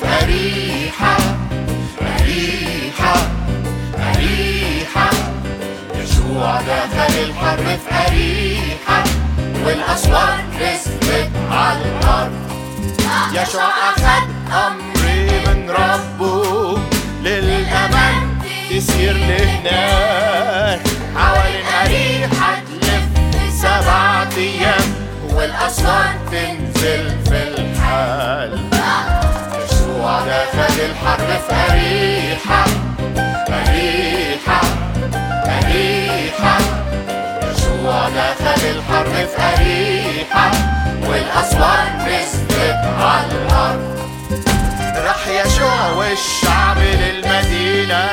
في أريحة أريحة أريحة. يشوع الحرب في أريحة والأسوار نزلت على الأرض. يشوع أخد أمر من ربه للأمان تسير لهناك. حوالين أريحة تلف سبعة أيام والأسوار تنزل في أريحة والأسوار نزلت على الأرض. راح يشوع والشعب للمدينة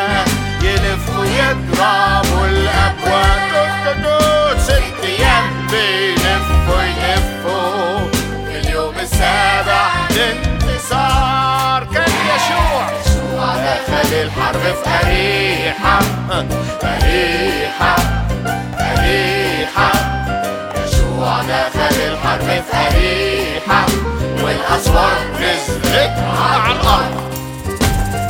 يلفوا يضربوا الأبواب. دوت دوت ست أيام بيلفوا يلفوا في اليوم السابع الانتصار كان يشوع. يشوع دخل الحرب في أريحة. أريحة. في أريحة والأسوار نزلت على الأرض.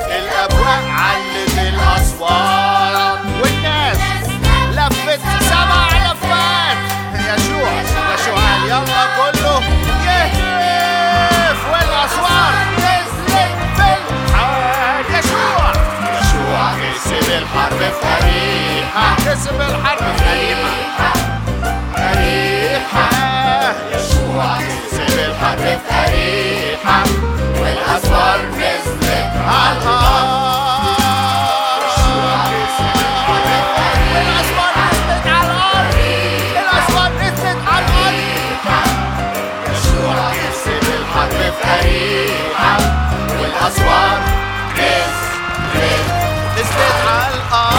الأبواب علت الأسوار والناس لفت سبع لفات. يلا كله يهتف. والأسوار نزلت في الحال يشوع يشوع كسب الحرب في أريحة كسب الحرب في في أريحة والأسوار نزلت نزلت على الأرض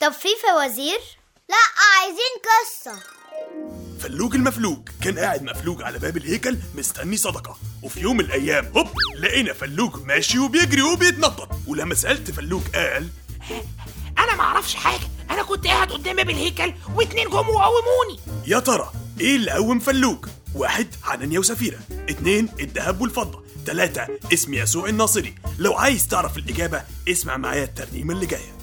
طب في فوازير؟ لا عايزين قصة فلوج المفلوج. كان قاعد مفلوج على باب الهيكل مستني صدقة. وفي يوم من الأيام هوب لقينا فلوج ماشي وبيجري وبيتنطط. ولما سألت فلوج قال أنا ما أعرفش حاجة. أنا كنت قاعد قدام باب الهيكل واتنين جم وقوموني. يا ترى إيه اللي قوم فلوج؟ واحد حنانيا وسفيرة. اتنين الذهب والفضة. تلاتة اسم يسوع الناصري. لو عايز تعرف الإجابة اسمع معايا الترنيمة اللي جاية.